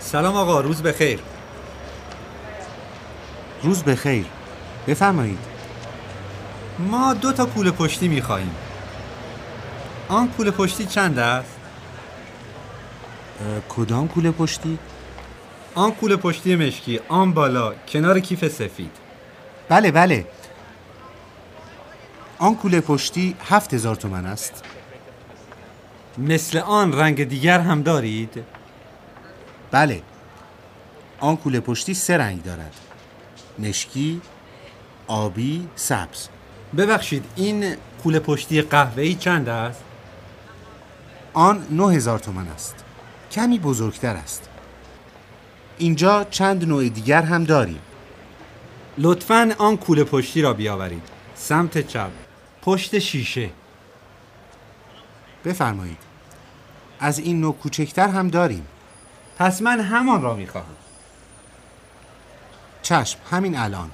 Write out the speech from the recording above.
سلام آقا روز بخیر. روز بخیر. بفرمایید. ما دو تا کوله پشتی می‌خواهیم. آن کوله پشتی چند است؟ کدام کوله پشتی؟ آن کوله پشتی مشکی آن بالا کنار کیف سفید. بله بله. آن کوله پشتی هفت هزار تومن است. مثل آن رنگ دیگر هم دارید؟ بله. آن کوله پشتی سه رنگ دارد. مشکی آبی سبز. ببخشید این کوله پشتی قهوه‌ای چند است؟ آن نه هزار تومن است. کمی بزرگتر است. اینجا چند نوع دیگر هم داریم. لطفاً آن کوله پشتی را بیاورید. سمت چپ. پشت شیشه. بفرمایید. از این نوع کوچکتر هم داریم. پس من همان را می‌خواهم. چشم همین الان.